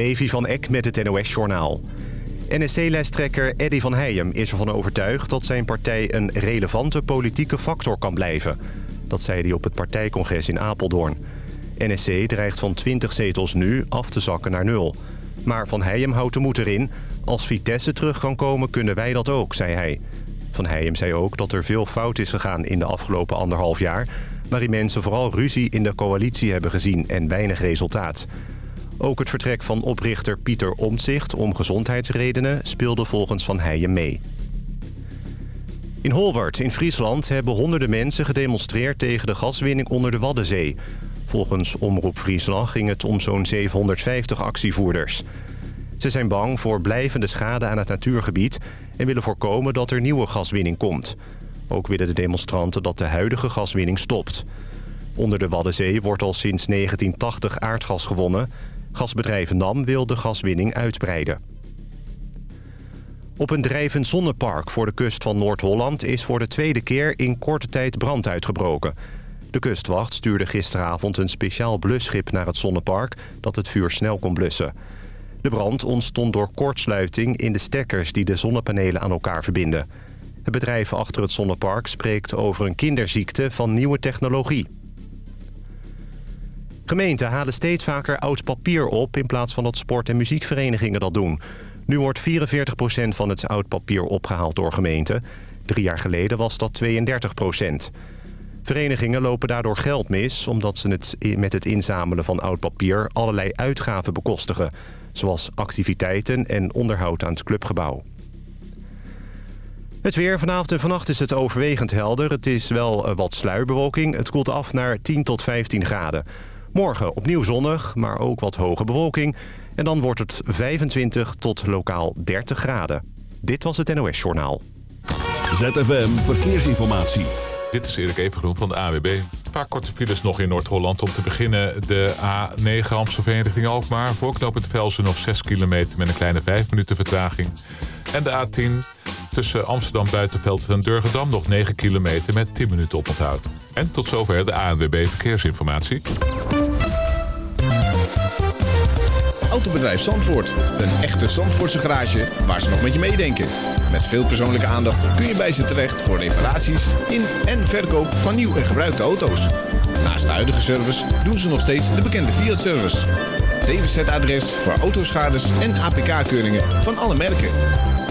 Levi van Eck met het NOS-journaal. NSC-lijsttrekker Eddy van Heijem is ervan overtuigd dat zijn partij een relevante politieke factor kan blijven. Dat zei hij op het partijcongres in Apeldoorn. NSC dreigt van 20 zetels nu af te zakken naar nul. Maar Van Heijem houdt de moed erin. Als Vitesse terug kan komen, kunnen wij dat ook, zei hij. Van Heijem zei ook dat er veel fout is gegaan in de afgelopen anderhalf jaar... waarin mensen vooral ruzie in de coalitie hebben gezien en weinig resultaat. Ook het vertrek van oprichter Pieter Omtzigt om gezondheidsredenen speelde volgens Van Heijen mee. In Holwart in Friesland hebben honderden mensen gedemonstreerd tegen de gaswinning onder de Waddenzee. Volgens Omroep Friesland ging het om zo'n 750 actievoerders. Ze zijn bang voor blijvende schade aan het natuurgebied... en willen voorkomen dat er nieuwe gaswinning komt. Ook willen de demonstranten dat de huidige gaswinning stopt. Onder de Waddenzee wordt al sinds 1980 aardgas gewonnen. Gasbedrijf NAM wil de gaswinning uitbreiden. Op een drijvend zonnepark voor de kust van Noord-Holland... is voor de tweede keer in korte tijd brand uitgebroken. De kustwacht stuurde gisteravond een speciaal blusschip naar het zonnepark... dat het vuur snel kon blussen. De brand ontstond door kortsluiting in de stekkers... die de zonnepanelen aan elkaar verbinden. Het bedrijf achter het zonnepark spreekt over een kinderziekte van nieuwe technologie. Gemeenten halen steeds vaker oud papier op... in plaats van dat sport- en muziekverenigingen dat doen. Nu wordt 44% van het oud papier opgehaald door gemeenten. Drie jaar geleden was dat 32%. Verenigingen lopen daardoor geld mis... omdat ze het met het inzamelen van oud papier allerlei uitgaven bekostigen... zoals activiteiten en onderhoud aan het clubgebouw. Het weer. Vanavond en vannacht is het overwegend helder. Het is wel wat sluierbewolking. Het koelt af naar 10 tot 15 graden. Morgen opnieuw zonnig, maar ook wat hoge bewolking. En dan wordt het 25 tot lokaal 30 graden. Dit was het NOS Journaal. ZFM Verkeersinformatie. Dit is Erik Evengroen van de AWB. Een paar korte files nog in Noord-Holland. Om te beginnen de A9 Amstelveen richting Alkmaar. Voor knooppunt Velsen nog 6 kilometer met een kleine 5 minuten vertraging. En de A10 tussen Amsterdam Buitenveld en Durgedam nog 9 kilometer met 10 minuten oponthoud. En tot zover de ANWB Verkeersinformatie. Autobedrijf Zandvoort. Een echte Zandvoortse garage waar ze nog met je meedenken. Met veel persoonlijke aandacht kun je bij ze terecht voor reparaties in en verkoop van nieuw en gebruikte auto's. Naast de huidige service doen ze nog steeds de bekende Fiat-service. DWZ-adres voor autoschades en APK-keuringen van alle merken.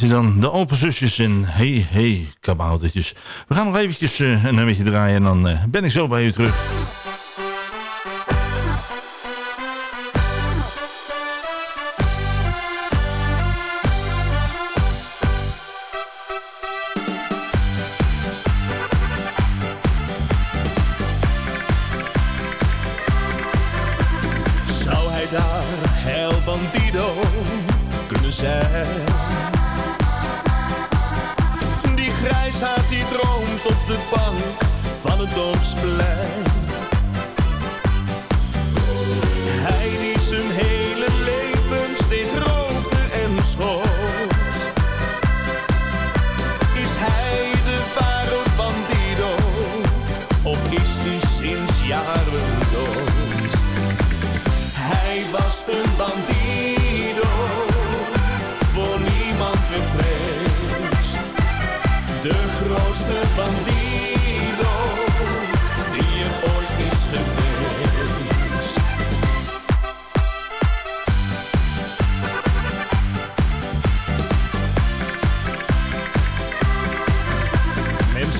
Was dan. De Open Zusjes en Hey Hey Kaboutertjes. We gaan nog eventjes uh, een nummertje draaien en dan uh, ben ik zo bij u terug.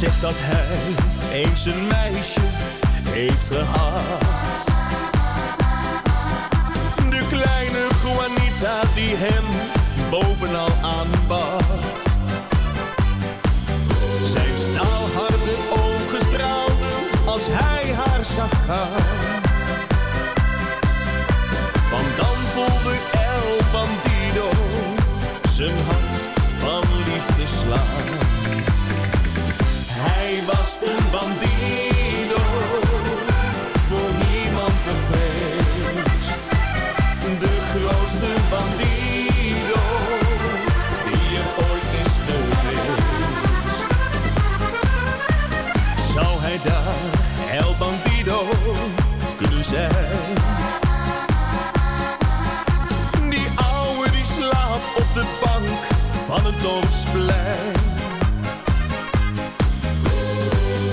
Zegt dat hij eens een meisje heeft gehad. De kleine Juanita die hem bovenal aanbad. Zijn staalharde ogen straalden als hij haar zag gaan. Want dan voelde El Bandido zijn hart van liefde slaan.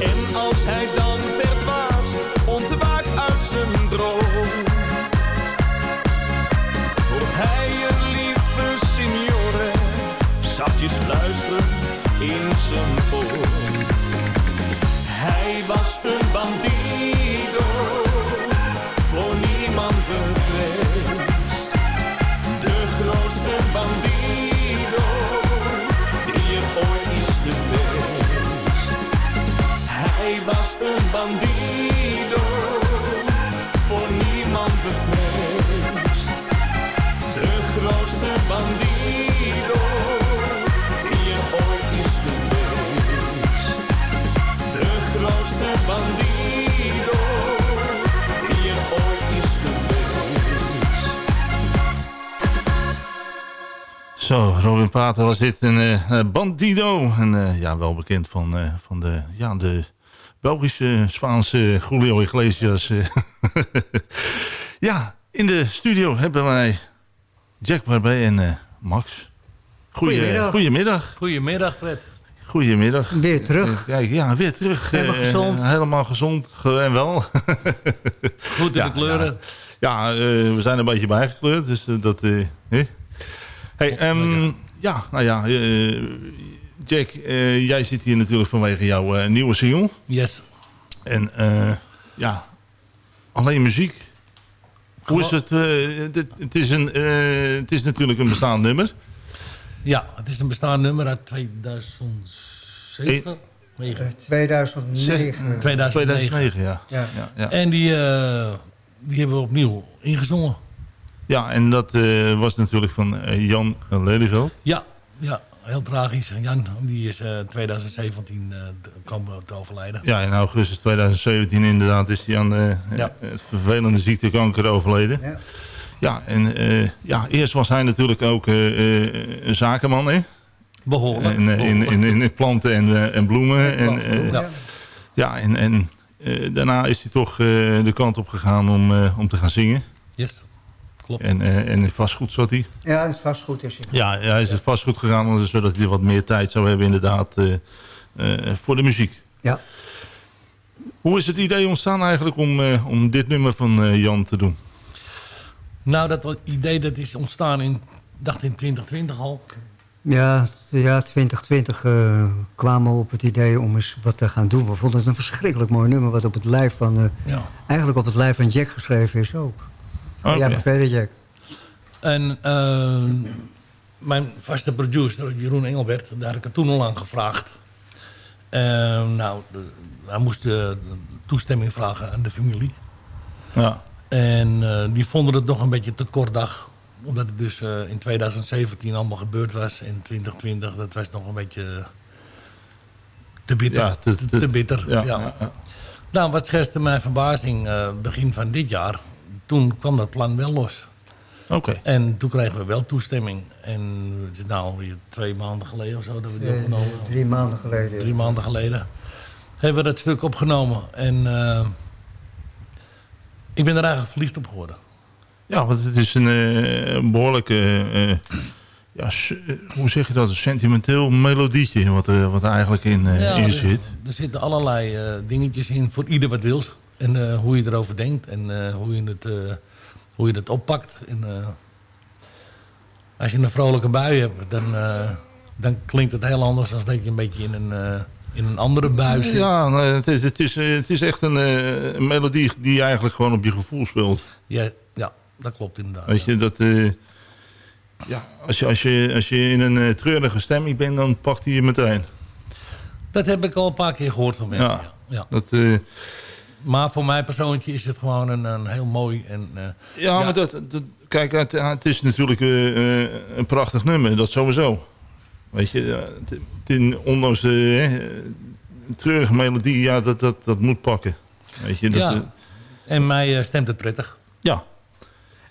En als hij dan verdwaast, ontwaakt uit zijn droom. Hoort hij een lieve signore, zachtjes fluisteren in zijn oor. Hij was een bandido, Hij was een bandido, voor niemand bevreesd. De grootste bandido, die er ooit is geweest. De grootste bandido, die er ooit is geweest. Zo, Robin Pater was dit een eh, Bandido. En eh, ja, wel bekend van, eh, van de, ja, de Belgische, Spaanse Julio Iglesias. eh. ja, in de studio hebben wij Jack Barbé en eh, Max. Goeie- Goedemiddag. Goedemiddag. Goedemiddag, Fred. Goedemiddag. Weer terug. Kijk, ja, weer terug. Helemaal Eh, gezond. helemaal gezond ge- en wel. Goed in Ja, de kleuren. Ja, eh, we zijn een beetje bijgekleurd, dus dat... eh, hè? Hey, ehm, ja, nou ja, eh, Jack, eh, jij zit hier natuurlijk vanwege jouw eh, nieuwe single. Yes. En eh, ja, alleen muziek. Hoe is het? dit- het, is een, eh, het is natuurlijk een bestaand nummer. Ja, het is een bestaand nummer uit 2007. 9. 2009. 2009. 2009, ja. Ja. Ja, ja. En die, eh, die hebben we opnieuw ingezongen. ja en dat eh, was natuurlijk van Jan Lelyveld. Ja, ja, heel tragisch. Jan, die is eh 2017 eh, kwam te overlijden. Ja, in augustus 2017 inderdaad is hij aan eh, Ja. het vervelende ziektekanker overleden. Ja. Ja, en eh, ja, eerst was hij natuurlijk ook eh, eh, een zakenman, hè? Behoorlijk. En, eh, in, in, in, planten en, eh, en bloemen. En, eh, Ja. ja, en, en eh, daarna is hij toch eh, de kant op gegaan om, eh, om te gaan zingen. Yes, klopt. En, eh, en in vastgoed zat hij. Ja, het was goed is het. Ja, ja, hij is het vastgoed gegaan, zodat hij wat meer tijd zou hebben inderdaad eh, eh, voor de muziek. Ja. Hoe is het idee ontstaan eigenlijk om, eh, om dit nummer van eh, Jan te doen? Nou, dat idee dat is ontstaan in, dacht in 2020 al. Ja, ja 2020 eh, kwamen we op het idee om eens wat te gaan doen. We vonden het een verschrikkelijk mooi nummer... wat op het lijf van, eh, Ja. eigenlijk op het lijf van Jack geschreven is ook. Ja, verder Jack. En eh, mijn vaste producer, Jeroen Engelbert, daar heb ik het toen al aan gevraagd. Eh, nou, de- hij moest de toestemming vragen aan de familie. Ja. En eh, die vonden het nog een beetje te kort dag. Omdat het dus eh, in 2017 allemaal gebeurd was. In 2020, dat was nog een beetje te bitter. Ja, te- te, te- te bitter, ja, ja. ja, ja. Nou, wat schetste mijn verbazing eh, begin van dit jaar. Toen kwam dat plan wel los. Oké. En toen kregen we wel toestemming. En het is nou alweer twee maanden geleden of zo dat we die opgenomen hebben. drie maanden geleden. Drie maanden geleden. Hebben we dat stuk opgenomen. En eh, ik ben er eigenlijk verliefd op geworden. Ja, want het is een, eh, een behoorlijke, eh, ja, hoe zeg je dat, een sentimenteel melodietje wat er, wat er eigenlijk in, eh, Ja, in er, zit. er zitten allerlei eh, dingetjes in voor ieder wat wil. En eh, hoe je erover denkt en eh, hoe, je het, eh, hoe je het oppakt. En, als je een vrolijke bui hebt, dan, dan klinkt het heel anders dan dat je een beetje in een, in een andere bui zit. Ja, het, is, het, is, het is echt een, een melodie die eigenlijk gewoon op je gevoel speelt. Ja, ja dat klopt inderdaad. Weet je, dat... ja, als je, als, je, als je in een treurige stemming bent, dan pakt hij je meteen. Dat heb ik al een paar keer gehoord van mensen. Ja. Ja. Dat, Maar voor mij persoonlijk is het gewoon een, een heel mooi en eh, ja, Ja. maar dat, dat, kijk, het, het is natuurlijk eh, eh, een prachtig nummer, dat sowieso. Weet je, het, het in, ondanks de eh, treurige melodie, ja, dat, dat, dat moet pakken. Weet je, dat, ja. En mij stemt het prettig. ja.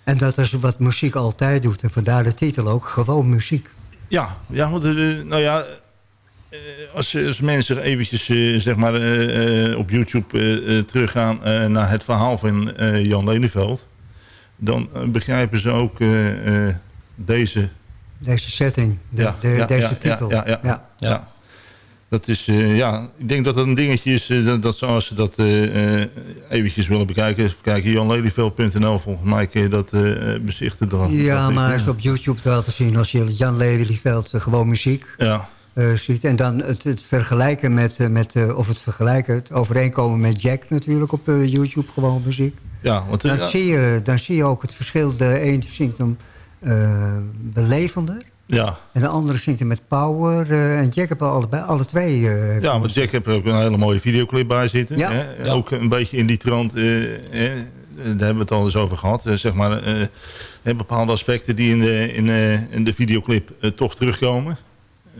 En dat is wat muziek altijd doet. En vandaar de titel ook, gewoon muziek. Ja, ja want, nou ja, als, als mensen eventjes eh, zeg maar, eh, eh, op YouTube eh, eh, teruggaan eh, naar het verhaal van eh, Jan Leneveld, dan eh, begrijpen ze ook eh, eh, deze, Deze setting, de, Ja, de- ja, deze ja, titel. ja, ja, ja. Ja. Ja. Dat is, eh, ja, ik denk dat dat een dingetje is, eh, dat, dat zoals ze dat eh, eh, eventjes willen bekijken, even kijken, janlelyveld.nl, volgens mij kun je dat eh eh, bezichten. Dan, Ja, dat maar is op YouTube wel te zien als je Jan Lelyveld uh, gewoon muziek Ja, eh, ziet. En dan het, het vergelijken met, eh, met eh, of het vergelijken, het overeenkomen met Jack natuurlijk op YouTube, gewoon muziek. ja, want Dan, ja, zie je, dan zie je ook het verschil. De een zingt hem belevender ja, en de andere zingt hem met power. en Jack heeft allebei, alle twee. Ja, want Jack heeft er ook een hele mooie videoclip bij zitten. Ja. Hè? Ja. Ook een beetje in die trant, hè? daar hebben we het al eens over gehad. Eh, zeg maar, hè, bepaalde aspecten die in de, in, in de videoclip toch terugkomen.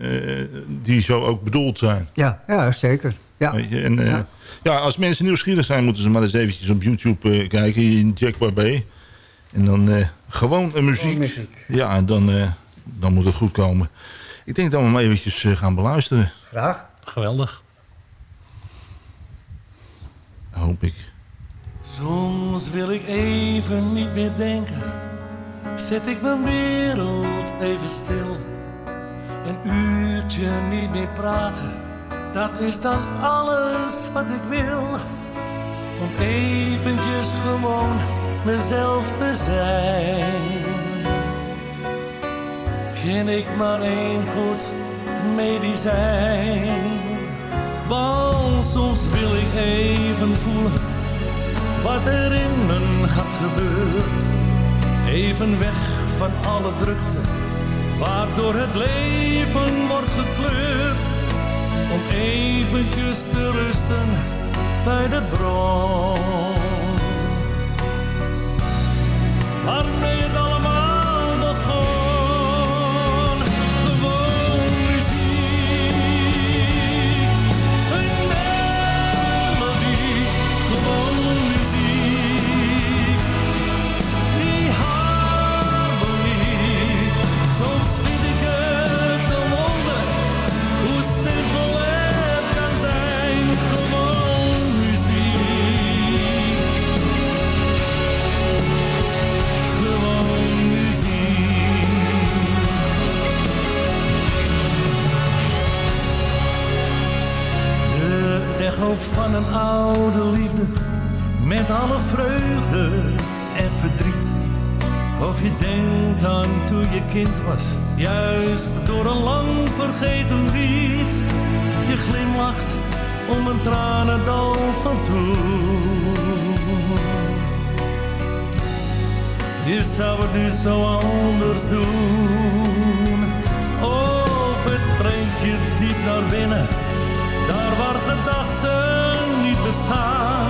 Eh, die zo ook bedoeld zijn. ja, ja, zeker. Ja. Weet je? En, eh, Ja. ja. als mensen nieuwsgierig zijn, moeten ze maar eens eventjes op YouTube eh, kijken. in Jack Barbé. En dan eh, gewoon een muziek. muziek. Ja, en dan, eh, dan moet het goed komen. Ik denk dat we hem eventjes gaan beluisteren. Graag. Geweldig. Hoop ik. Soms wil ik even niet meer denken. Zet ik mijn wereld even stil. Een uurtje niet meer praten. Dat is dan alles wat ik wil. Om eventjes gewoon mezelf te zijn. Ken ik maar één goed medicijn. Want soms wil ik even voelen wat er in mijn hart gebeurt. Even weg van alle drukte, waardoor het leven wordt gekleurd. Om eventjes te rusten bij de bron. Waarmee het Echo van een oude liefde met alle vreugde en verdriet. Of je denkt aan toen je kind was, Juist door een lang vergeten lied. Je glimlacht om een tranendal van toen. Je zou het nu zo anders doen. Of het brengt je diep naar binnen. Daar waar gedachten niet bestaan.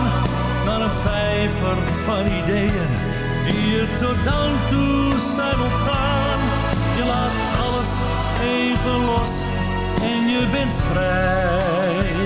Naar een vijver van ideeën die je tot dan toe zijn ontgaan. Je laat alles even los en je bent vrij.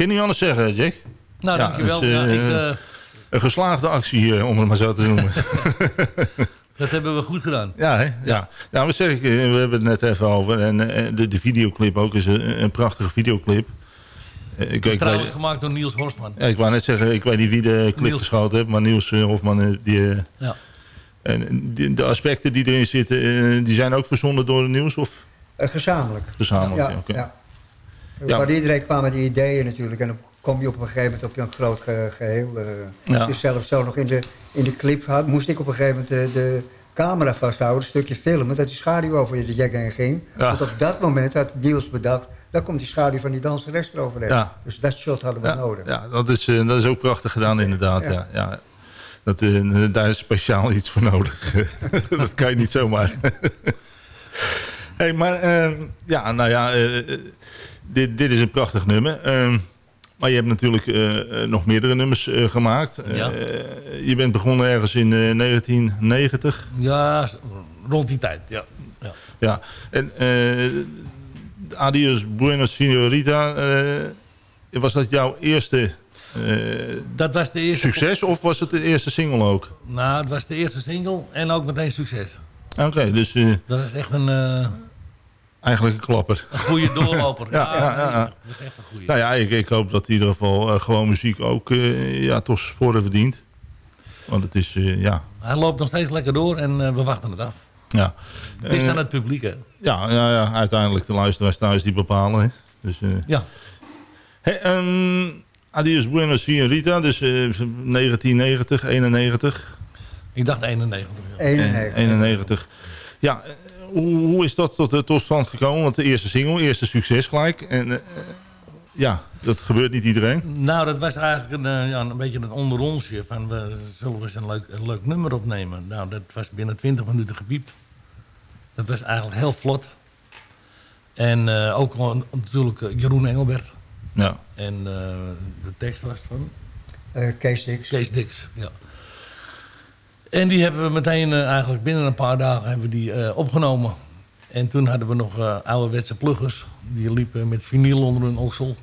Kan niet anders zeggen, Jack. Nou, Ja, dankjewel. dus, eh, ja, ik, eh, Een geslaagde actie, eh, om het maar zo te noemen. dat hebben we goed gedaan. ja, hè? ja. Nou, we, zeggen, eh, we hebben het net even over. En eh, de, de videoclip ook is een, een prachtige videoclip. Eh, Ik, ik, Trouwens weet, gemaakt door Niels Horstman. ja, ik wou net zeggen, ik weet niet wie de clip Niels. geschoten heeft. Maar Niels eh, Hofman, eh, die, eh, Ja. en die- de aspecten die erin zitten, eh, die zijn ook verzonnen door Niels? Of Eh, gezamenlijk. gezamenlijk? Ja. Ja. Maar iedereen kwam met die ideeën natuurlijk. En dan kom je op een gegeven moment op een groot ge- geheel. eh. Ja. Is zelfs zo nog in de, in de clip had- moest ik op een gegeven moment de, de camera vasthouden. Een stukje filmen, dat die schaduw over de jack heen ging. Ja. Want op dat moment had Niels bedacht... daar komt die schaduw van die danseres eroverheen. Ja. Dus dat shot hadden we Ja, nodig. ja dat, is, eh, dat is ook prachtig gedaan inderdaad. Ja. Ja. Ja, Dat, eh, daar is speciaal iets voor nodig. dat kan je niet zomaar. hey, maar eh, ja, nou ja, dit, dit is een prachtig nummer. Eh, maar je hebt natuurlijk eh, eh, nog meerdere nummers eh, gemaakt. Ja. je bent begonnen ergens in eh, 1990. Ja, rond die tijd. Ja. ja. Ja, en Adios Buenos Señorita, eh, was dat jouw eerste Dat was de eerste... succes of was het de eerste single ook? Nou, het was de eerste single en ook meteen succes. Oké, dus Dat is echt een, eigenlijk een klapper. een goede doorloper. Ja, ja, ja, ja. Dat is echt een goede. Nou ja, ik, ik hoop dat in ieder geval eh, gewoon muziek ook eh, ja, toch sporen verdient. Want het is, eh, ja... Hij loopt nog steeds lekker door en eh, we wachten het af. Ja, Het is aan het publiek, hè? ja, ja, ja, uiteindelijk de luisteraars thuis die bepalen. Hè. Dus, eh, Ja. Hey, ehm, Adios Buenos Señorita, dus eh, 1990, 91. Ik dacht 91. ja. 91. 91. Ja, eh, hoe, hoe is dat tot, tot stand gekomen? Want de eerste single, eerste succes gelijk. En eh, ja, dat gebeurt niet iedereen. Nou, dat was eigenlijk een, eh, ja, een beetje een onderonsje. Van, we zullen we eens een leuk, een leuk nummer opnemen. Nou, dat was binnen 20 minuten gepiept. Dat was eigenlijk heel vlot. En eh, ook gewoon natuurlijk eh, Jeroen Engelbert. Ja, En eh, de tekst was van Eh, Kees Dix. Kees Dix. Ja. En die hebben we meteen eh, eigenlijk binnen een paar dagen hebben we die, eh, opgenomen. En toen hadden we nog eh ouderwetse pluggers. Die liepen met vinyl onder hun oksel.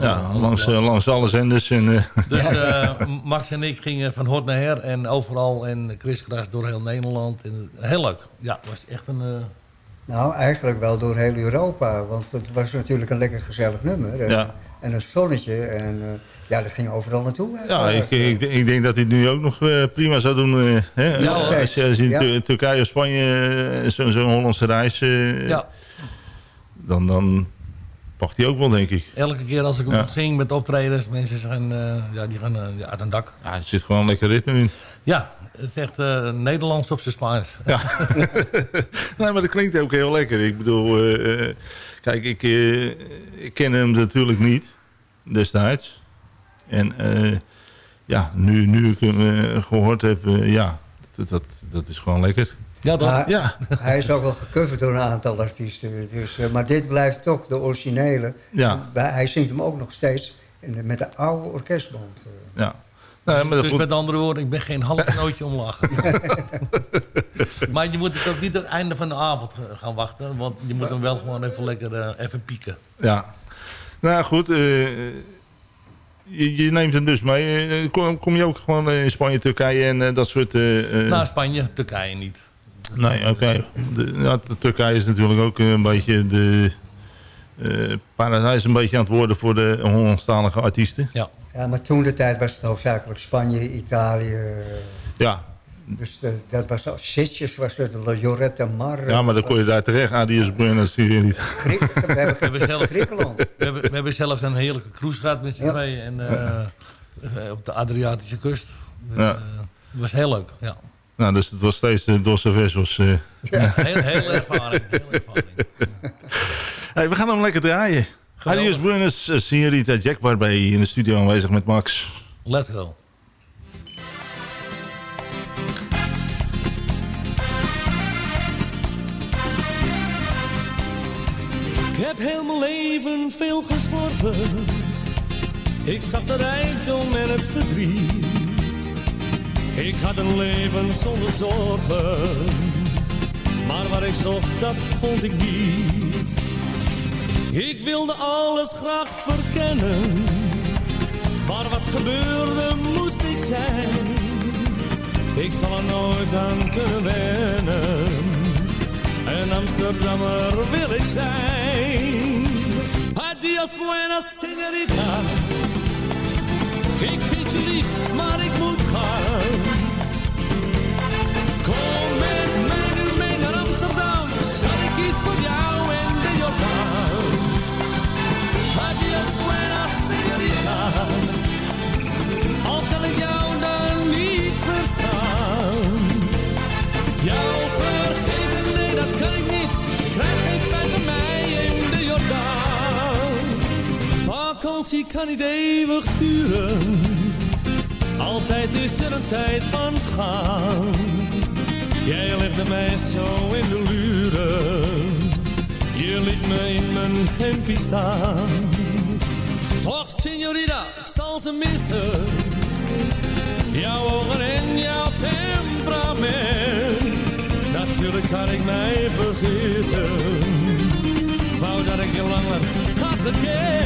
ja langs, eh, langs alle zenders. En, eh, Dus Max en ik gingen van hort naar her en overal en kriskras door heel Nederland. En, heel leuk. Ja, het was echt een... Nou, eigenlijk wel door heel Europa. Want het was natuurlijk een lekker gezellig nummer. En, Ja. en een zonnetje. En eh, ja, dat ging overal naartoe. ja, ik, ik, ik denk dat hij het nu ook nog eh, prima zou doen. eh, hè? Ja, als, als je als je in Ja. Tur- Turkije of Spanje zo'n zo'n Hollandse reis... eh, ja, dan, dan Mag die ook wel, denk ik. Elke keer als ik Ja. moet zing met optredens, mensen zijn, eh, ja, die gaan uit een dak. Ja, er zit gewoon lekker ritme in. Ja, het is echt eh, Nederlands op zijn Spaans. Ja. nee, maar dat klinkt ook heel lekker. Ik bedoel, eh, eh, kijk, ik, eh, ik ken hem natuurlijk niet destijds. En eh, ja, nu, nu ik hem eh, gehoord heb, ja, dat, dat, dat is gewoon lekker. Ja? Maar Ja, hij is ook wel gecoverd door een aantal artiesten. Dus, maar dit blijft toch de originele. Ja. Hij zingt hem ook nog steeds in- met de oude orkestband. ja. Nee, maar dat dus goed. met andere woorden, ik ben geen half nootje om lachen. maar je moet het ook niet het einde van de avond gaan wachten. Want je moet hem wel gewoon even lekker eh, even pieken. Ja. Nou goed, eh, je, je neemt hem dus mee. Eh, Kom, kom je ook gewoon in Spanje, Turkije en dat soort... eh, Naar Spanje, Turkije niet. Nee, oké. Ja, Turkije is natuurlijk ook een beetje de... eh paradijs een beetje aan het worden voor de Hollandstalige artiesten. Ja. Ja, maar toen de tijd was het hoofdzakelijk Spanje, Italië. Ja, Dus eh, dat was al Sitjes, was het, La Lloretta Mar. ja maar dan kon je daar terecht. Adios Buenos zie je niet. Griek- we hebben, hebben zelf- Griekenland. We hebben, we hebben zelfs een heerlijke cruise gehad met z'n Ja. tweeën. En, eh, eh, op de Adriatische kust. Dus, Ja. het was heel leuk, ja. Nou, dus het was steeds de Dosse Vessels. eh. Heel, heel ervaring, heel ervaring. Hey, we gaan hem lekker draaien. Adios Buenos, eh, Signorita Jack Barbie in de studio aanwezig met Max. Let's go. Ik heb heel mijn leven veel gesworven. Ik zag de rijkdom en het verdriet. Ik had een leven zonder zorgen. Maar wat ik zocht, dat vond ik niet. Ik wilde alles graag verkennen. Maar wat gebeurde moest ik zijn. Ik zal er nooit aan kunnen wennen. Een Amsterdammer wil ik zijn. Adios buena señorita. Ik vind je lief, maar ik moet gaan. Kom met Vakantie kan niet eeuwig duren. Altijd is er een tijd van gaan. Jij legde mij zo in de luren. Je liet me in mijn hempie staan. Och, signorina, ik zal ze missen. Jouw ogen en jouw temperament. Natuurlijk kan ik mij vergissen. Wou dat ik je langer had gekend.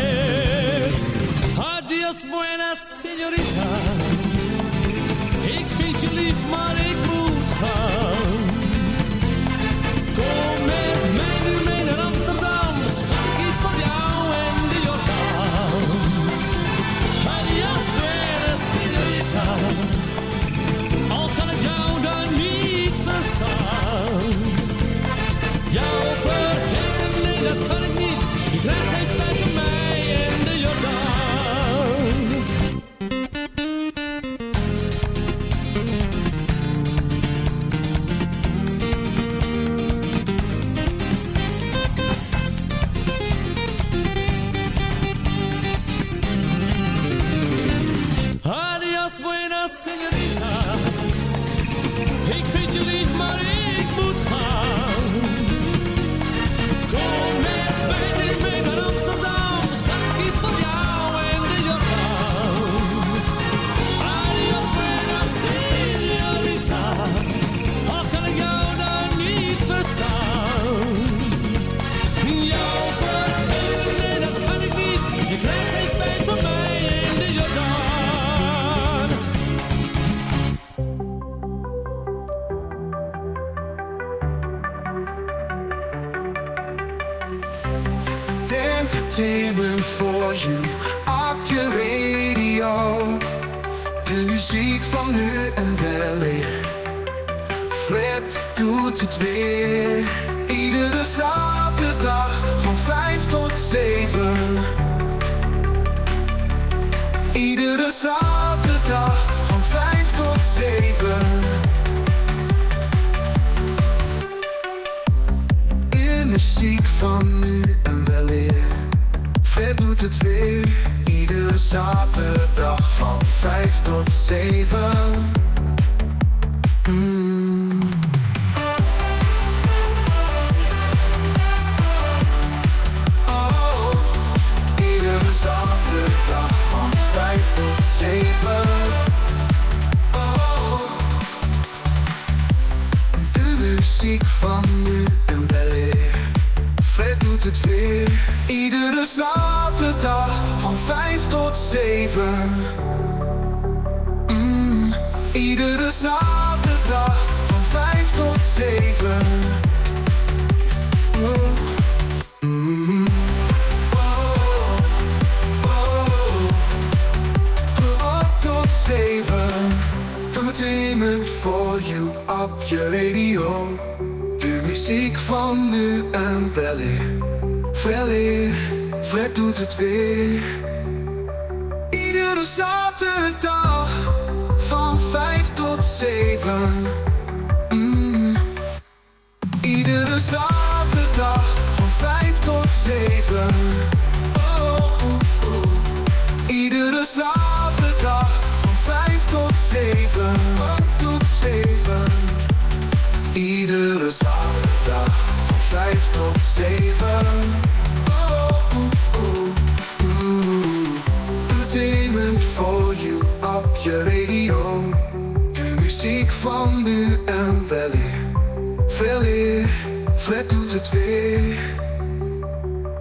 Muziek van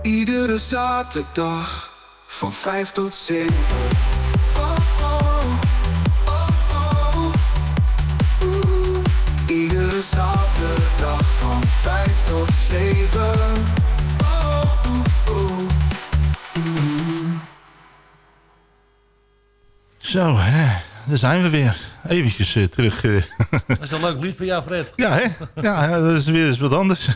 Iedere zaterdag van 5 tot 7. Oh, oh, oh, oh. Oeh. Iedere zaterdag van 5 tot 7. Oh, oh, oh. Mm. Zo, hè. Daar zijn we weer. Eventjes eh, terug. eh. Dat is een leuk lied voor jou, Fred. ja, hè? Ja, ja, dat is weer eens wat anders.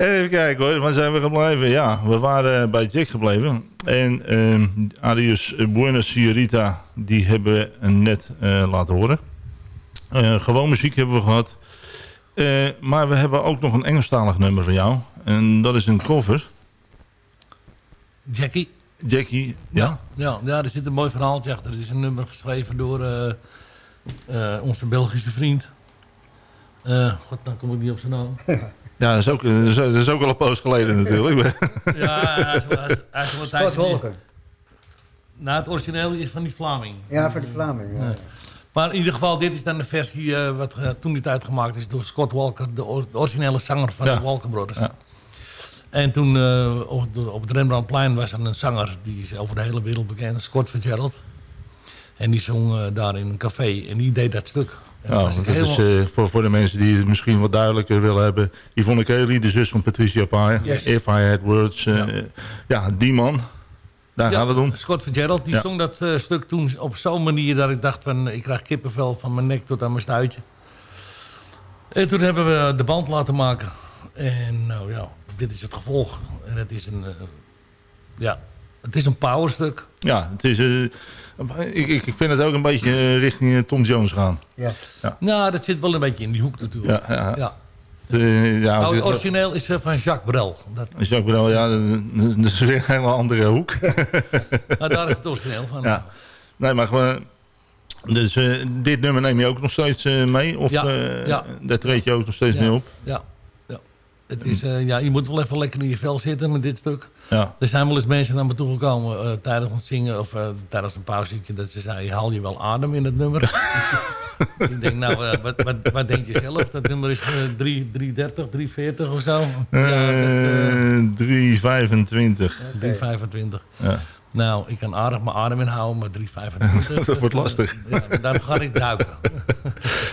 Even kijken hoor, waar zijn we gebleven? Ja, we waren bij Jack gebleven. En ehm Arius Buena Signorita, die hebben we net eh, laten horen. Eh, gewoon muziek hebben we gehad. Eh, maar we hebben ook nog een Engelstalig nummer van jou. En dat is een cover. Jackie. Jackie, ja? Ja, ja, er zit een mooi verhaaltje achter. Er is een nummer geschreven door eh, eh, onze Belgische vriend. Eh, God, dan kom ik niet op zijn naam. Ja, dat is ook, dat is, dat is ook al een poos geleden natuurlijk. ja, wel een Scott Walker. Nou, het origineel is van die Vlaming. Ja, voor de Vlaming. Ja. Ja. Maar in ieder geval, dit is dan de versie eh, wat eh, toen die tijd gemaakt is door Scott Walker, de, or- de originele zanger van Ja. de Walker Brothers. Ja. En toen eh, op, de- op het Rembrandtplein was er een zanger, die is over de hele wereld bekend, Scott Fitzgerald. En die zong daar in een café en die deed dat stuk. Ik dat is helemaal- eh, voor, voor de mensen die het misschien wat duidelijker willen hebben. Yvonne Kelly, de zus van Patricia Pai. Yes. If I Had Words. eh, Ja. ja. die man. Daar gaat het om. Scott Fitzgerald, die Ja. zong dat eh, stuk toen op zo'n manier dat ik dacht van... ik krijg kippenvel van mijn nek tot aan mijn stuitje. En toen hebben we de band laten maken. En nou ja, dit is het gevolg. En het is een... eh, ja, het is een powerstuk. Ja, het is, eh, ik, ik vind het ook een beetje eh, richting eh, Tom Jones gaan. Ja. Nou, dat zit wel een beetje in die hoek natuurlijk. Ja, ja. ja. Eh, ja, Nou, het origineel is van Jacques Brel. Dat, Jacques Brel, ja, dat is weer een hele andere hoek. nou, daar is het origineel van. ja. Nee, maar gewoon... Dus eh, dit nummer neem je ook nog steeds mee? Of Ja, eh, ja. daar treed je ook nog steeds Ja. mee op? Ja, ja. Het is, eh, ja, je moet wel even lekker in je vel zitten met dit stuk. Ja. Er zijn wel eens mensen naar me toe gekomen eh, tijdens het zingen of eh, tijdens een pauzetje dat ze zeiden, haal je wel adem in het nummer? ik denk, nou, eh, wat, wat, wat denk je zelf? Dat nummer is eh, 3, 330, 340 of zo? ja, dat, Eh 325. eh, 325. Ja. Nou, ik kan aardig mijn adem inhouden, maar 325... Dat wordt lastig. Ja, dan ga ik duiken.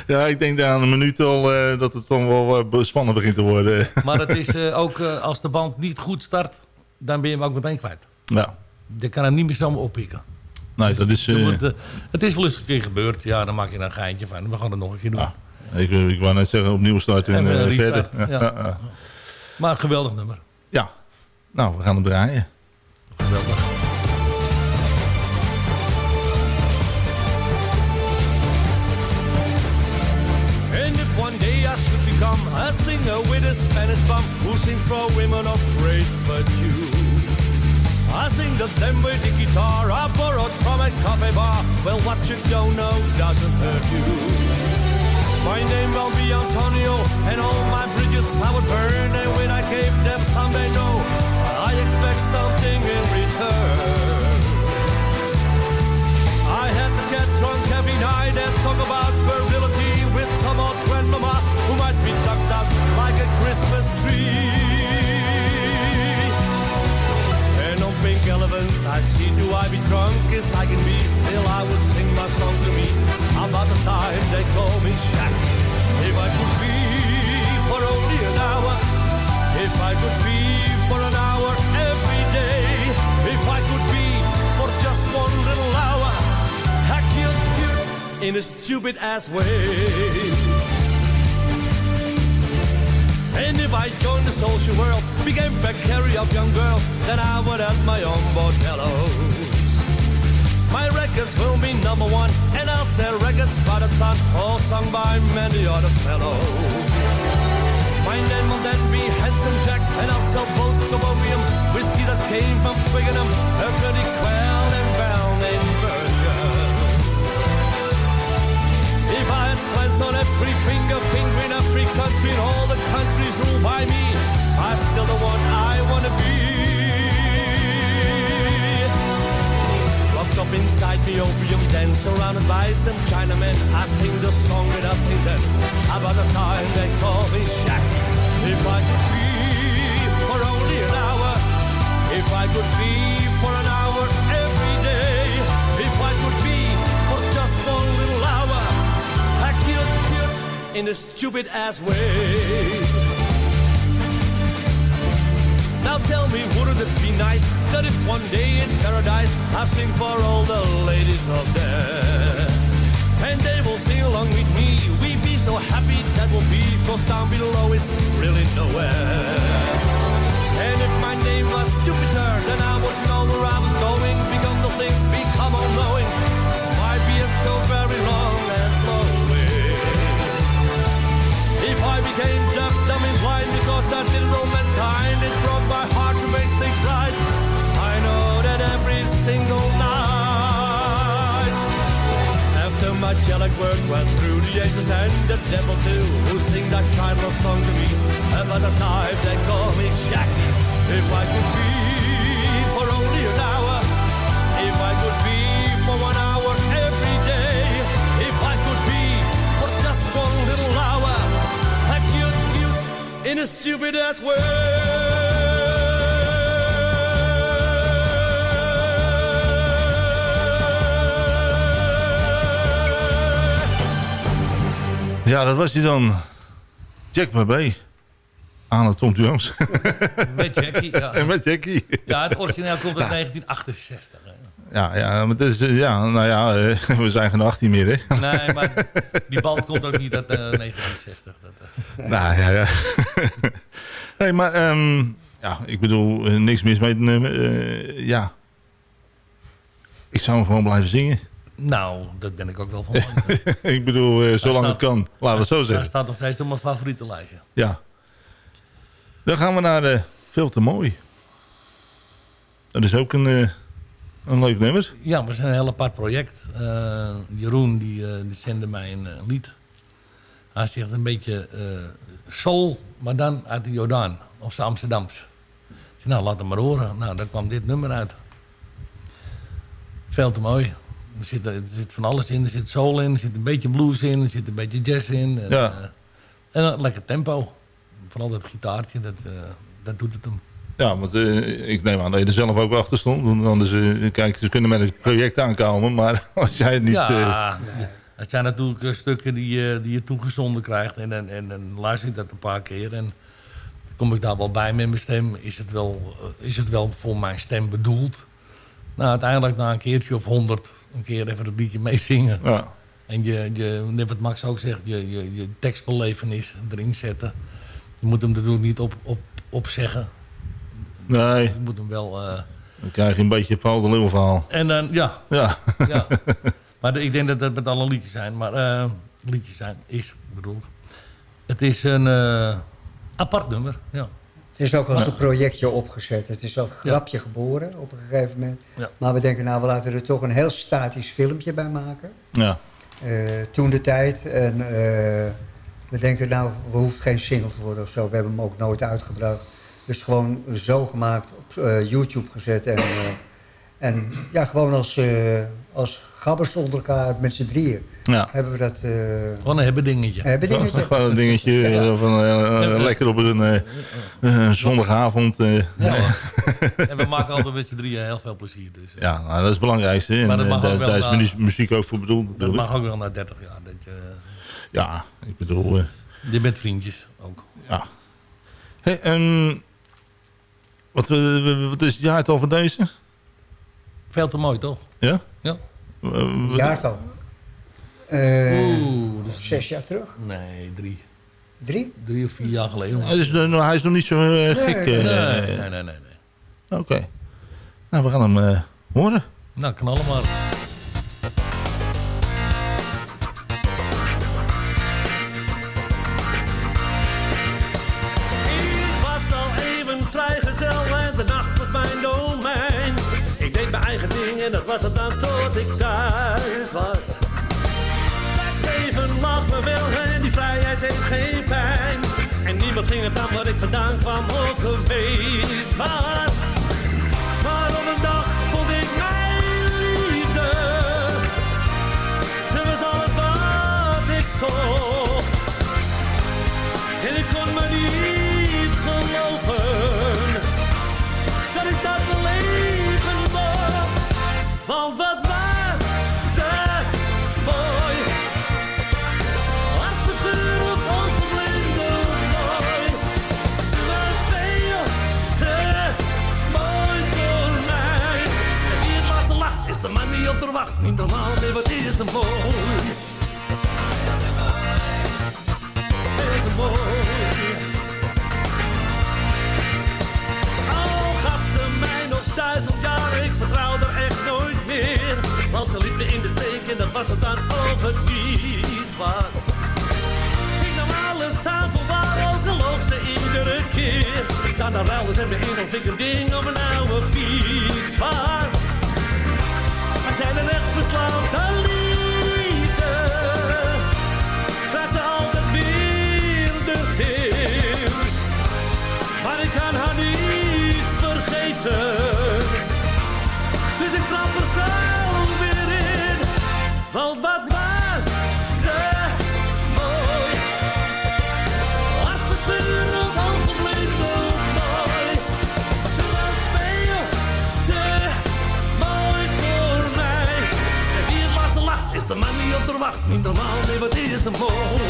Ja, ik denk daar aan een minuut al dat het dan wel spannend begint te worden. Maar het is ook, als de band niet goed start, dan ben je hem ook meteen kwijt. Ja, Je kan hem niet meer zomaar oppikken. nee, dat is... Eh, eh, het is wel eens een keer gebeurd. Ja, dan maak je er een geintje van. We gaan het nog een keer doen. ja, Ik, ik wou net zeggen, opnieuw starten en, En, eh, eh, verder. ja. Maar een geweldig nummer. Ja. nou, we gaan hem draaien. Geweldig. Become a singer with a Spanish bum who sings for women of great virtue, I sing to them with the guitar I borrowed from a coffee bar. Well, what you don't know doesn't hurt you. My name will be Antonio, and all my bridges I would burn. And when I gave them some, they know I expect something in return. I had to get drunk every night and talk about virility could be for an hour every day, if I could be for just one little hour, I cute, cute in a stupid ass way. And if I joined the social world, became Beccari of young girls, then I would have my own bordellos. My records will be number one, and I'll sell records by the ton, all sung by many other fellows. Will then be Handsome Jack, and I'll sell boats of opium, whiskey that came from Twickenham, a bloody quail and bell named Virgin. If I had plans on every finger, finger in every country, and all the countries ruled by me, I'm still the one I wanna be. Locked up inside the opium den, surrounded by some Chinamen, I sing the song that I sing then, about the time they call me Shaggy. If I could be for only an hour, if I could be for an hour every day, if I could be for just one little hour, I cute, cute in a stupid ass way. Now tell me, wouldn't it be nice that if one day in paradise I sing for all the ladies of there? And they will sing along with me. We be so happy that will be, cause down below it's really nowhere. And if my name was Jupiter, then I would know where I was going. Become the things, went through the ages and the devil too, who sing that childless song to me, about the time they call me Shaggy. If I could be for only an hour, if I could be for one hour every day, if I could be for just one little hour, I cute, cute in a stupid ass Ja, dat was hij dan. Jack Babé. Aan Tom Jones. Met Jackie, ja. en met Jackie. Ja, het origineel komt uit 1968. Hè. Ja, ja, maar het is, ja, nou ja, eh, we zijn geen 18 meer, hè? Nee, maar die band komt ook niet uit eh, 1960. Dat, eh. Nou ja, ja. nee, maar ehm, ja, ik bedoel, niks mis mee te nemen. Eh, ja. Ik zou hem gewoon blijven zingen. Nou, dat ben ik ook wel van ik bedoel, eh, zolang staat- het kan. Laten we het zo zeggen. staat nog steeds op mijn favoriete lijstje. Ja. Dan gaan we naar de Veel te Mooi. Dat is ook een, eh, een leuk nummer. Ja, we zijn een heel apart project. Jeroen die, die zende mij een, lied. Hij zegt een beetje soul, maar dan uit de Jordaan. Of zijn Amsterdams. Ik zei, nou, laat hem maar horen. Nou, daar kwam dit nummer uit. Veel te mooi. Er zit, er zit van alles in. Er zit soul in, er zit een beetje blues in, er zit een beetje jazz in. En, Ja. eh, en een lekker tempo. Vooral dat gitaartje, dat, eh, dat doet het hem. Ja, want eh, ik neem aan dat je er zelf ook achter stond. Anders, kijk, ze kunnen met een project aankomen. Maar als jij het niet... Ja, het zijn natuurlijk stukken die, je- die je toegezonden krijgt. En, en, en, en luister ik dat een paar keer. En kom ik daar wel bij met mijn stem. Is het wel, is het wel voor mijn stem bedoeld? Nou, uiteindelijk na een keertje of honderd... een keer even het liedje meezingen. ja. En je, je, net wat Max ook zegt, je, je, je tekstbelevenis erin zetten. Je moet hem natuurlijk niet op, op, opzeggen. Nee, Je moet hem wel... eh, dan krijg je een beetje een Paul de Leeuw verhaal. en dan, ja, Ja. ja. maar de- ik denk dat dat met alle liedjes zijn. Maar eh, liedjes zijn, is, bedoel ik. Het is een eh, apart nummer, ja. Het is ook als een projectje opgezet. Het is als een grapje geboren op een gegeven moment. Ja. Maar we denken, nou, we laten er toch een heel statisch filmpje bij maken. Ja. Eh, toen de tijd. En eh, we denken, nou, we hoeft geen single te worden of zo. We hebben hem ook nooit uitgebracht. Dus gewoon zo gemaakt, op eh, YouTube gezet. En, en ja, gewoon als, als gabbers onder elkaar met z'n drieën Ja. hebben we dat... eh Gewoon een hebben dingetje. hebben dingetje. Gewoon een dingetje van eh, eh, lekker op een zondagavond. eh, ja. En we maken altijd met z'n drieën heel veel plezier. Dus, eh, nou, dat is het belangrijkste. En, Maar dat mag ook daar, wel daar is na- muziek- muziek ook voor bedoeld dat natuurlijk. mag ook wel na 30 jaar. Dat je, Ja, ik bedoel... je bent vriendjes ook. ja. Hey, en wat, wat is het jaartal van deze? Veel te mooi, toch? Ja? Ja. Jaartal. Eh, Oeh, zes jaar terug. nee, drie. Drie? Drie of vier jaar geleden. Hij is, eh, hij is nog niet zo eh, gek. nee, eh, Nee, nee, nee, nee. nee. Oké. Nou, we gaan hem eh, horen. Nou, knallen maar. Ik was al even vrijgezel en de nacht was mijn domein. Ik deed mijn eigen ding en dat was het dan tot ik thuis was. Me en die vrijheid deed geen pijn. En niemand ging het aan waar ik vandaan kwam of geweest was. Maar op een dag wacht. Niet normaal, nee, wat is een mooi. Te mooi. Al gaf ze mij nog duizend jaar, ik vertrouw er echt nooit meer. Want ze liet me in de steek en dat was het dan of het niets was. Ik nam alles aan voor waar, ze iedere keer. Daarna ruilde ze me in of ik een ding op een oude fiets was. Zijn er echt verslaafd aan? Nee, wat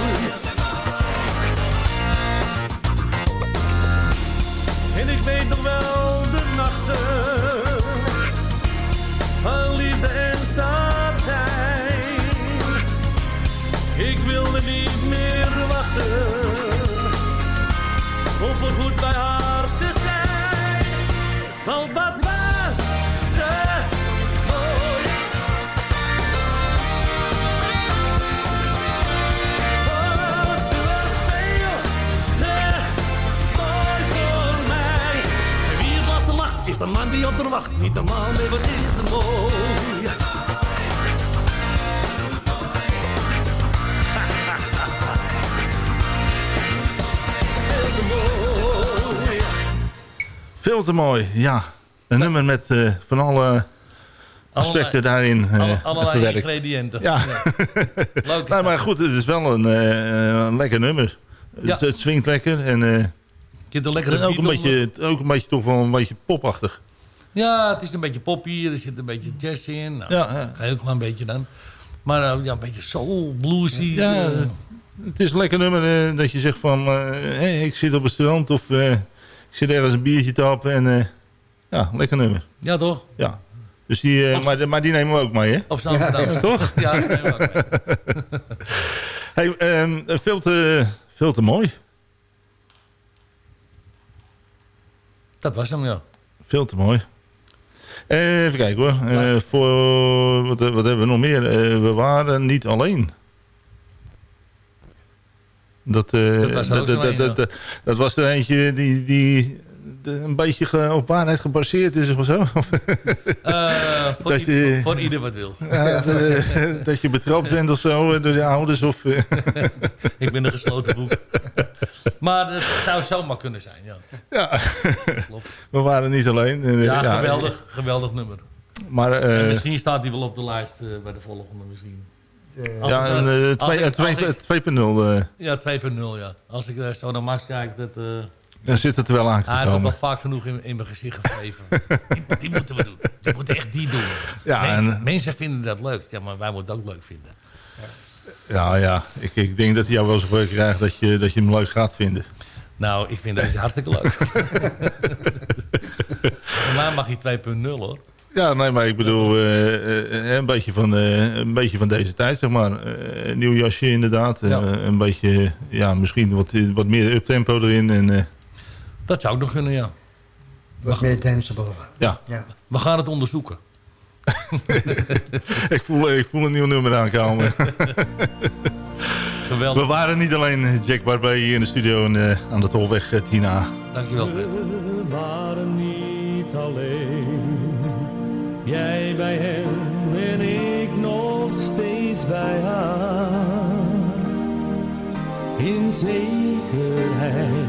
te mooi, ja. Een nummer met eh, van alle aspecten daarin Alle, allerlei verwerkt. ingrediënten. Ja. Leuk. Nou, maar goed, het is wel een, eh, een lekker nummer. Ja. Het, het swingt lekker en, eh, Je een lekkere en ook, een beetje, ook een beetje toch wel een beetje popachtig. Ja, het is een beetje poppy, er zit een beetje jazz in. Nou, Ja, ja. Een heel klein beetje dan. Maar ja, een beetje soul, bluesy. Ja, Het is een lekker nummer dat je zegt van... hey, ik zit op het strand of zit ergens een biertje te happen. En, eh, ja, lekker nummer. ja, toch? Ja. Dus die, eh, maar, maar die nemen we ook mee, hè? Op Amsterdam. Ja, toch? Ja, dat nemen we ook mee. Hey, ehm, veel, te, veel te mooi. Dat was hem, ja. Veel te mooi. Eh, even kijken hoor. Eh, voor, wat, wat hebben we nog meer? Eh, we waren niet alleen. Dat, eh, Dat was er dat, dat, een, dat, dat, dat was er eentje die, die een beetje op waarheid gebaseerd is of zo. Eh, voor, Dat ieder, je- voor ieder wat wil. Ja, de- dat je betrapt bent of zo eh, door je ouders. Of, eh, Ik ben een gesloten boek. Maar het zou zomaar kunnen zijn, ja. ja, Klopt. we waren niet alleen. Eh, Ja, geweldig, geweldig nummer. Maar eh, en misschien staat hij wel op de lijst eh, bij de volgende misschien. Als ja, een eh, eh, 2.0 eh, Ja, 2.0, ja. Als ik eh, zo naar Max kijk, dat, eh, daar zit het er wel aan hij heeft wel vaak genoeg in, in mijn gezicht gevreven. die, die moeten we doen. Je moet echt die doen. Ja, Men- en- mensen vinden dat leuk. Ja, maar wij moeten het ook leuk vinden. Ja, ja. Ik, ik denk dat hij jou wel zover krijgt dat je, dat je hem leuk gaat vinden. Nou, ik vind dat hartstikke leuk. Voor mij mag hij 2.0 hoor. Ja, nee, maar ik bedoel, eh, eh, een, beetje van, eh, een beetje van deze tijd, zeg maar. Eh, een nieuw jasje inderdaad. Ja. Eh, een beetje, ja, misschien wat, wat meer uptempo erin. En, eh, Dat zou ook nog kunnen, ja. Wat meer danceable. ja, Ja. We gaan het onderzoeken. ik voel, ik voel een nieuw nummer aankomen. Geweldig. We waren niet alleen eh, Jack Barbé hier in de studio en, eh, aan de Tolweg, eh, Tina. Dankjewel Fred. We waren niet alleen. Jij bij hem en ik nog steeds bij haar. In zekerheid,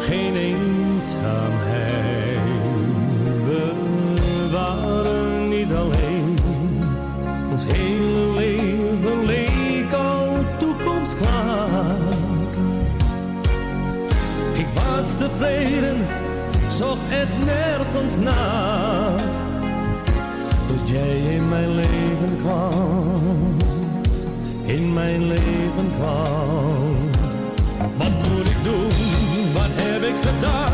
geen eenzaamheid. We waren niet alleen. Ons hele leven leek al toekomstklaar. Ik was tevreden, zocht echt nergens naar. Jij in mijn leven kwam, in mijn leven kwam. Wat moet ik doen, wat heb ik gedaan?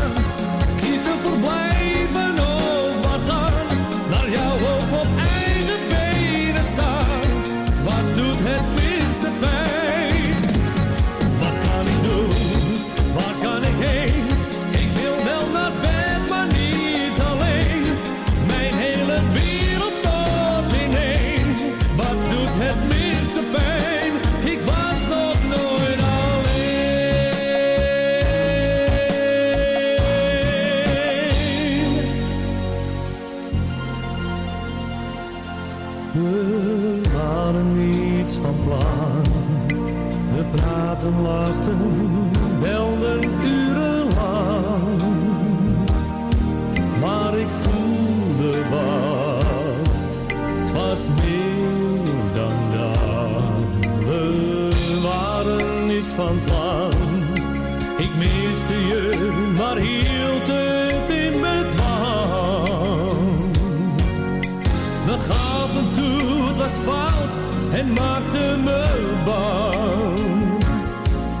Maakte me bang.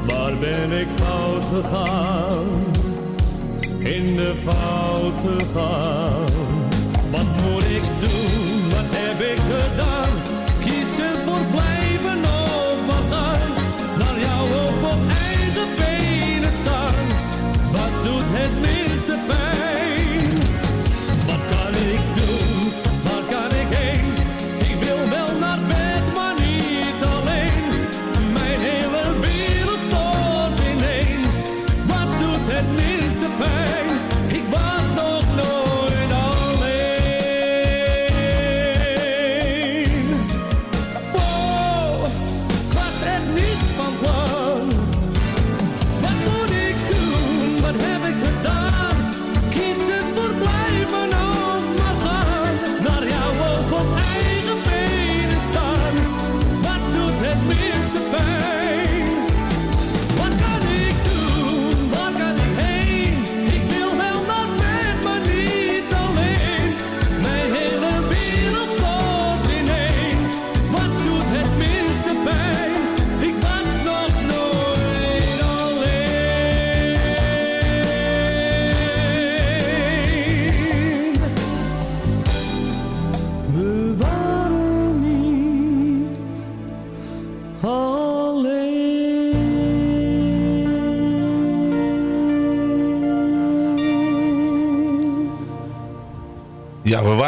Waar ben ik fout gegaan? In de fout gegaan.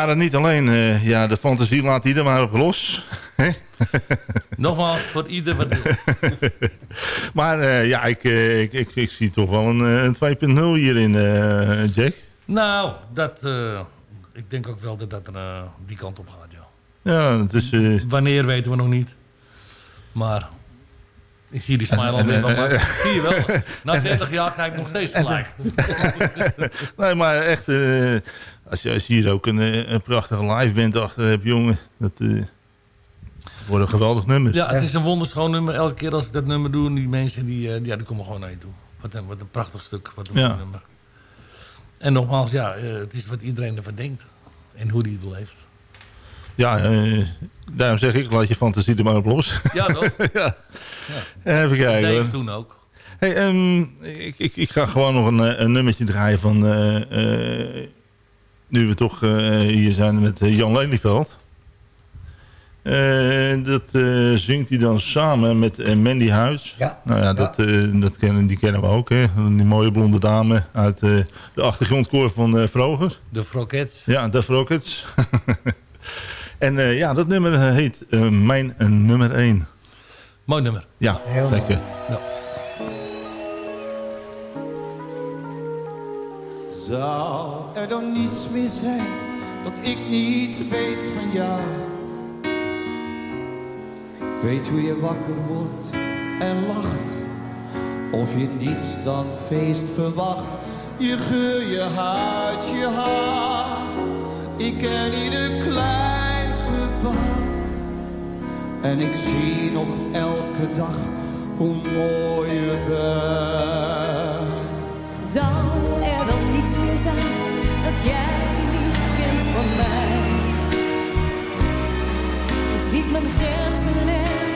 Waren niet alleen. eh, ja, de fantasie laat ieder maar op los. Nogmaals, voor ieder wat maar eh, ja, ik, eh, ik, ik, ik zie toch wel een, een 2.0 hierin, Jack. Nou, dat, ik denk ook wel dat dat die kant op gaat, ja. Ja, het is... Wanneer weten we nog niet. Maar ik zie die smile alweer van maar Zie je wel, na 30 jaar krijg ik nog steeds gelijk. nee, maar echt... als, je, als je hier ook een, eh, een prachtige live band achter hebt, jongen. Dat eh, wordt een geweldig nummer. Ja, het is een wonderschoon nummer. Elke keer als ik dat nummer doe, die mensen die, eh, ja, die komen gewoon naar je toe. Wat een, wat een prachtig stuk, wat een Ja. nummer. En nogmaals, ja, eh, het is wat iedereen ervan denkt. En hoe die het beleeft. Ja, eh, daarom zeg ik, laat je fantasie er maar op los. Ja, toch? ja. Even Dat kijken ik toen ook. Hey, ehm, ik, ik, ik ga gewoon nog een, een nummertje draaien van... eh, eh, nu we toch eh, hier zijn met eh, Jan Lelyveld. Eh, dat eh, zingt hij dan samen met Mandy Huis. Ja. Nou ja, Dat, eh, dat kennen, die kennen we ook. Hè? Die mooie blonde dame uit eh, de achtergrondkoor van eh Vroger. De Frokets. Ja, de Rockets. en eh, ja, dat nummer heet eh, Mijn nummer 1. Mooi nummer. Ja, Heel mooi. zeker. Ja. Zou er dan niets meer zijn dat ik niet weet van jou? Weet hoe je wakker wordt en lacht, of je niets dan feest verwacht. Je geur, je huid, je haar, ik ken ieder klein gebaar. En ik zie nog elke dag hoe mooi je bent. Zou er dan niets meer zijn dat jij niet kent van mij? Je ziet mijn grenzen en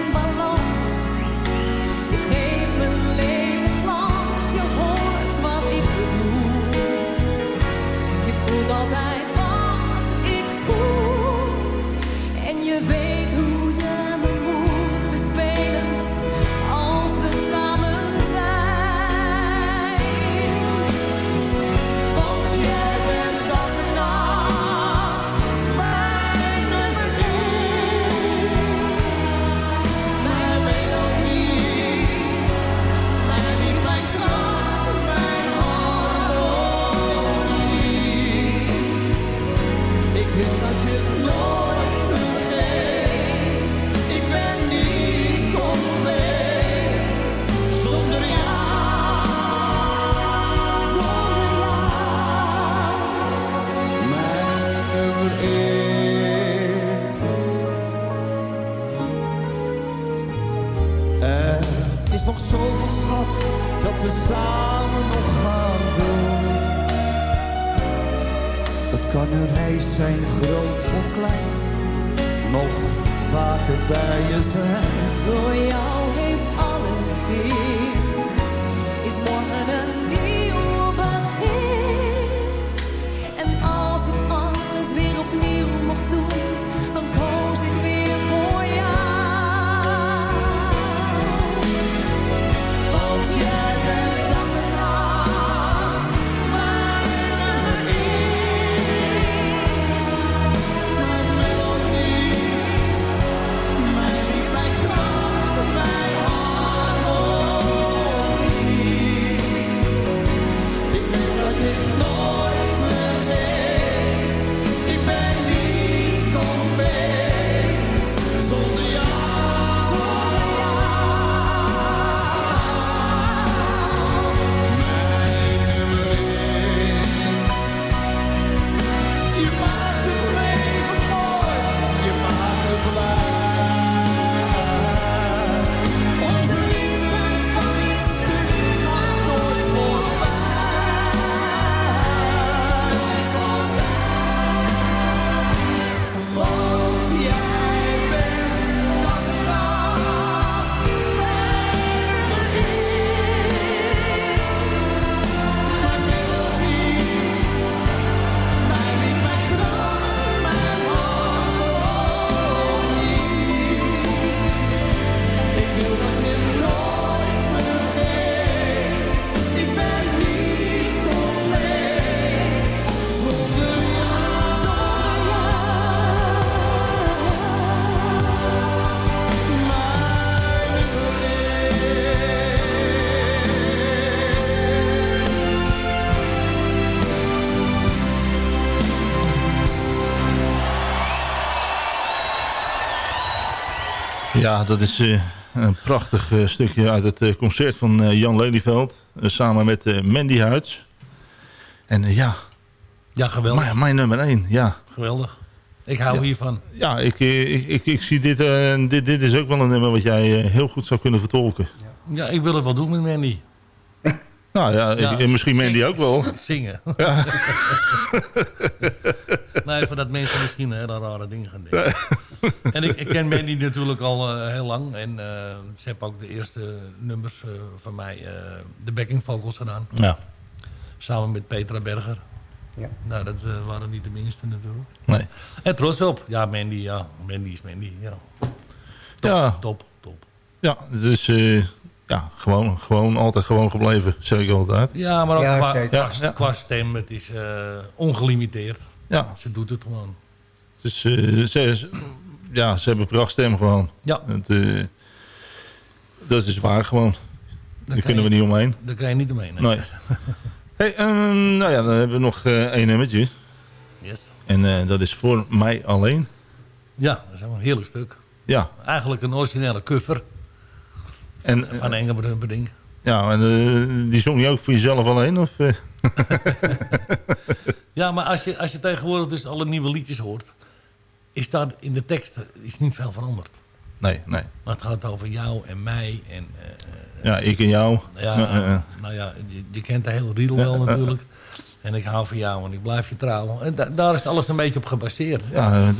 Ja, dat is eh, een prachtig eh, stukje uit het eh, concert van Jan Lelyveld. samen met Mandy Huids. En ja, Ja, geweldig. mijn, mijn nummer één. Ja, Geweldig. Ik hou Ja. hiervan. ja ik, ik, ik, ik zie dit, dit... Dit is ook wel een nummer wat jij heel goed zou kunnen vertolken. Ja, ik wil het wel doen met Mandy. Nou ja, Ja, ik- misschien Mandy ook wel. Zingen. voordat mensen misschien hele rare dingen gaan denken. en ik, ik ken Mandy natuurlijk al eh, heel lang. En eh, ze heeft ook de eerste nummers eh, van mij, eh, de backing vocals gedaan. Ja, Samen met Petra Berger. Ja. Nou, dat eh, waren niet de minste natuurlijk. nee. En trots op. Ja, Mandy, ja. Mandy is Mandy, ja. Ja, Top, top. ja, dus eh, ja, gewoon, gewoon, altijd gewoon gebleven, zeg ik altijd. Ja, maar ook Ja, qua, zeker. qua, Ja, ja. qua stem, het is eh, ongelimiteerd. Ja, Ze doet het gewoon. dus eh, ze, ja, ze hebben een prachtstem gewoon. Ja, Het, eh, dat is waar gewoon. Daar kunnen we niet omheen. daar kan je niet omheen. hè? Nee. hey, ehm, nou ja, dan hebben we nog eh, één nummertje. Yes. En dat is voor mij alleen. Ja, dat is een heerlijk stuk. Ja, Eigenlijk een originele cover en, van Engelberding. ja, en die zong je ook voor jezelf alleen? Of? Ja, maar als je, als je tegenwoordig dus alle nieuwe liedjes hoort... is daar in de tekst is niet veel veranderd. Nee, nee. Maar het gaat over jou en mij. En, eh, eh, Ja, ik en jou. ja, nou ja, je, je kent de hele riedel wel natuurlijk. En ik hou van jou en ik blijf je trouw. En da- daar is alles een beetje op gebaseerd. Ja, eh, eh,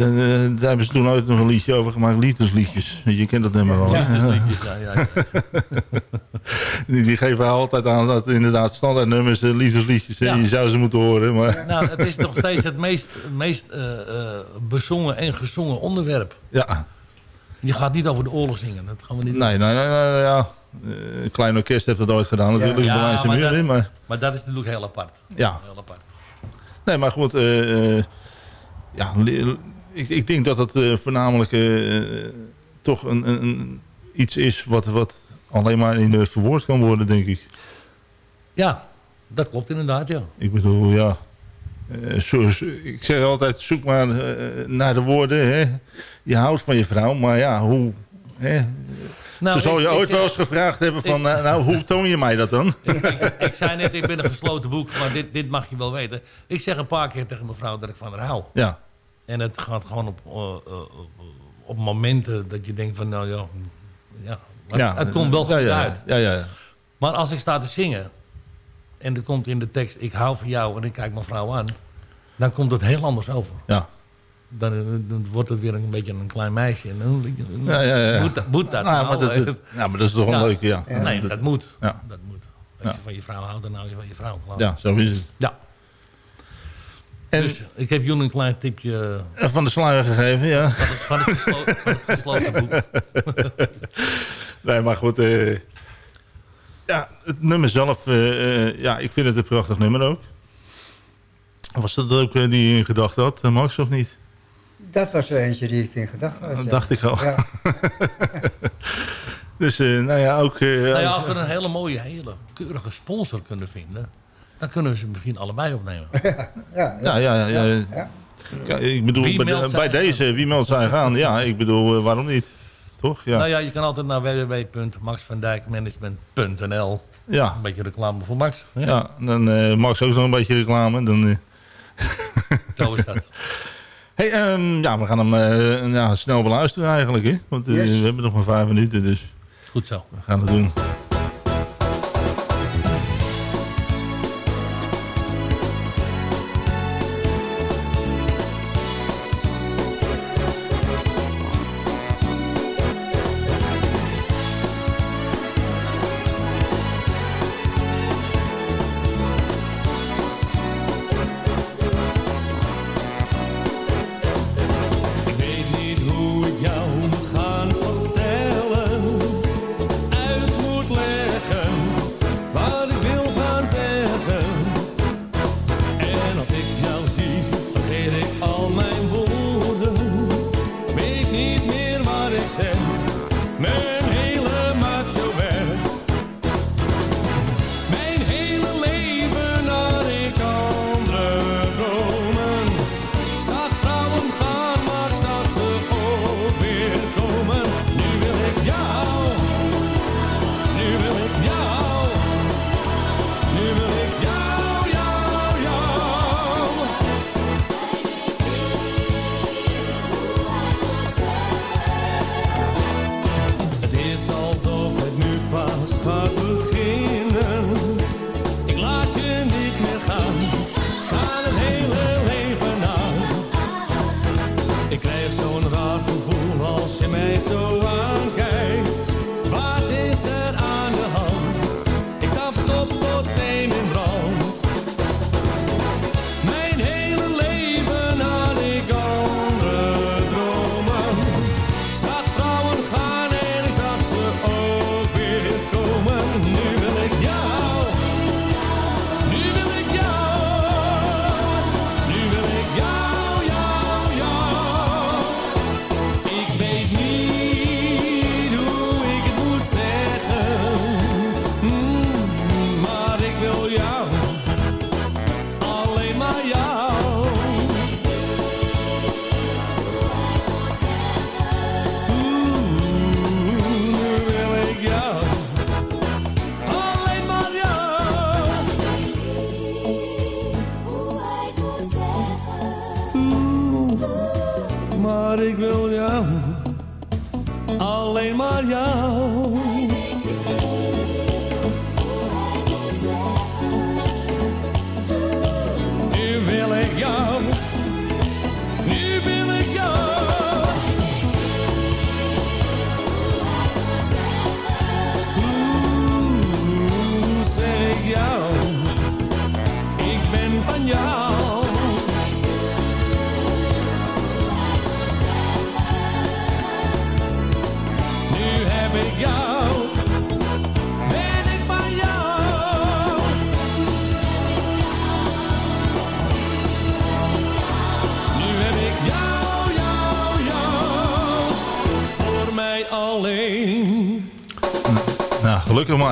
daar hebben ze toen ooit nog een liedje over gemaakt. Liefdesliedjes. Je kent dat nummer wel. Ja, liedjes, ja, ja. Die, die geven altijd aan dat inderdaad standaard nummers, eh, liefdesliedjes. Ja. Je zou ze moeten horen. Maar Nou, het is nog steeds het meest, meest eh, eh, bezongen en gezongen onderwerp. ja, Je gaat niet over de oorlog zingen. Dat gaan we niet doen. nee, nee, nee, nee, ja. Eh, Een klein orkest heeft dat ooit gedaan natuurlijk. Ja, de Berlijnse maar muur, dat- maar Maar dat is natuurlijk heel apart. ja. Heel apart. Nee, maar goed. eh, eh, ja, ik, ik denk dat het eh, voornamelijk toch een, een, iets is wat, wat alleen maar in de verwoord kan worden, denk ik. Ja, dat klopt inderdaad, ja. Ik bedoel, ja. eh, zo- zo- ik zeg altijd, zoek maar eh, naar de woorden. Hè. Je houdt van je vrouw, maar ja, hoe... Hè? Nou, Zo zal je ik ooit wel eens gevraagd hebben van... ik- eh, nou, hoe toon je mij dat dan? ik, zei net, ik ben een gesloten boek, maar dit, dit mag je wel weten. Ik zeg een paar keer tegen mevrouw dat ik van haar hou. Ja, En het gaat gewoon op, eh, eh, op, momenten dat je denkt van, nou ja, ja, het komt wel goed ja, uit. Ja, ja, ja. Maar als ik sta te zingen en er komt in de tekst, ik hou van jou en ik kijk mijn vrouw aan, dan komt het heel anders over. ja. Dan, dan wordt het weer een beetje een klein meisje. En dan, Ja, ja, ja. Moet, dat- moet dat Nou, nou? maar dat, dat- ja, maar dat is toch wel Ja. leuk, ja. nee, dat, dat moet. Ja. Dat moet. Als je van je vrouw houdt, dan hou je van je vrouw. Ja, zo is het. Ja. En dus ik heb Joen een klein tipje van de sluier gegeven, ja. van het, van het, geslo- van het gesloten boek. Nee, maar goed. eh, ja, het nummer zelf, eh, ja, ik vind het een prachtig nummer ook. Was dat ook die je in gedachten had, Max, of niet? Dat was er eentje die ik in gedachten had. Dat ja. dacht ik al. Ja, Dus, eh, nou ja, ook... eh, Nou ja, als we een hele mooie, hele keurige sponsor kunnen vinden... dan kunnen we ze misschien allebei opnemen. ja, ja. ja, ja, ja, ja. ja, ik bedoel, bij, deze, wie meldt zij gaan? Ja, ik bedoel, eh, waarom niet? Toch? Ja. Nou ja, je kan altijd naar www.maxvandijkmanagement.nl ja. Een beetje reclame voor Max. Ja, dan eh Max ook nog een beetje reclame. Dan. Zo is dat. hey, ehm, ja, we gaan hem eh, ja, snel beluisteren eigenlijk. Hè? Want eh, Yes. we hebben nog maar vijf minuten, dus Goed zo. we gaan het doen.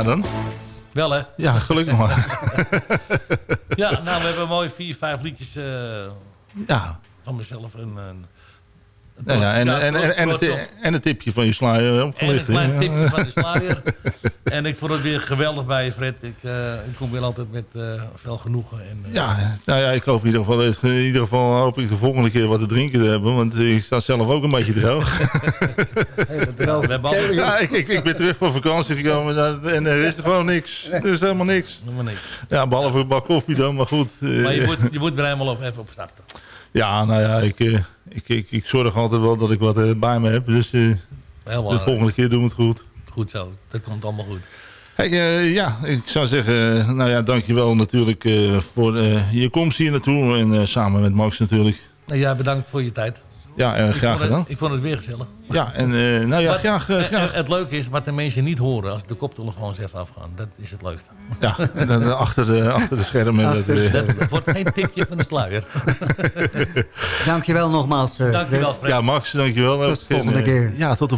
Maar dan. Wel hè? Ja, gelukkig maar. Ja, nou we hebben mooi vier, vijf liedjes eh, ja. van mezelf. En, en, Nou ja, en, Ja, en, en, en, het, en het tipje van je sluier En een klein Ja. tipje van de sluier. en ik vond het weer geweldig bij je, Fred. Ik, eh, ik kom weer altijd met eh, veel genoegen. En, eh, Ja, nou ja, ik hoop in ieder geval, in ieder geval hoop ik de volgende keer wat te drinken te hebben. Want ik sta zelf ook een beetje droog. Droge We ja, ik, ik, ik ben terug van vakantie gekomen en er is er gewoon niks. Er is helemaal niks. Maar niks. Ja, behalve een bak koffie dan, maar goed. Maar je moet, je moet weer helemaal op, even op starten. Ja, nou ja, ik, eh, ik, ik, ik zorg altijd wel dat ik wat eh, bij me heb. Dus eh, de belangrijk. volgende keer doen we het goed. Goed zo, dat komt allemaal goed. Hey, ja, ik zou zeggen, nou ja, dankjewel natuurlijk voor je komst hier naartoe. En samen met Max natuurlijk. Ja, bedankt voor je tijd. Ja, eh, Ik graag vond het- gedaan. Ik vond het weer gezellig. Ja, en eh, nou ja, Maar, graag, eh, graag. Het leuke is, wat de mensen niet horen als de koptelefoons even afgaan. Dat is het leukste. Ja, en dan, achter, de, achter de schermen. Dat, eh, Dat, het wordt geen tipje van de sluier. Dankjewel nogmaals, eh, Dankjewel, Fred. Fred. ja, Max, dankjewel. Tot de volgende keer. Ja, tot de volgende